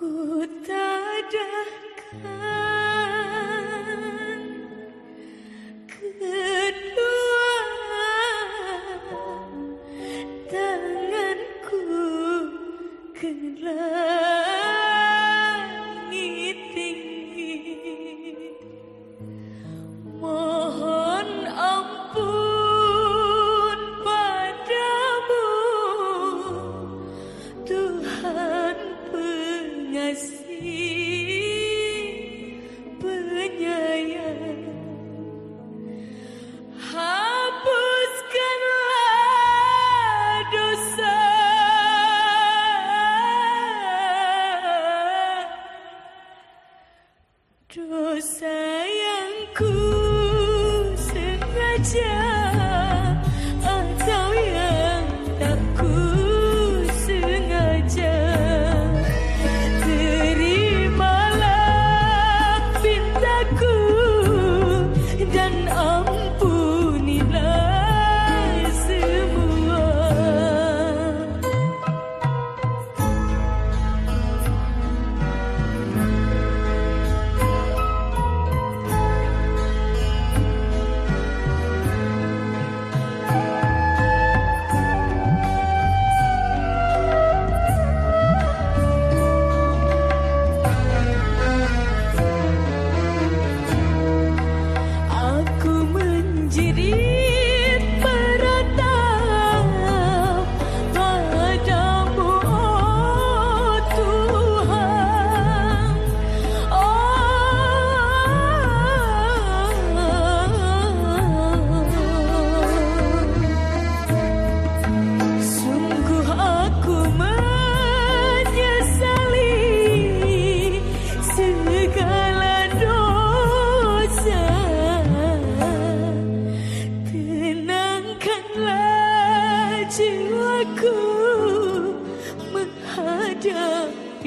Ku tadahkan dosa yang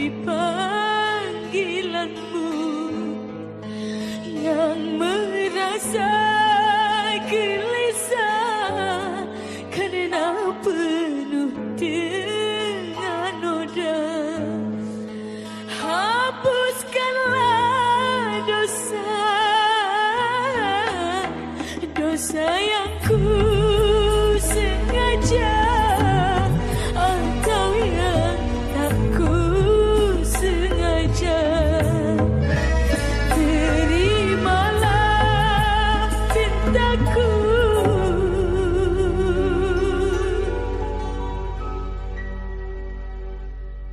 panggilanmu yang merasa gelisah karena penuh dengan noda. Hapuskanlah dosa dosa yang ku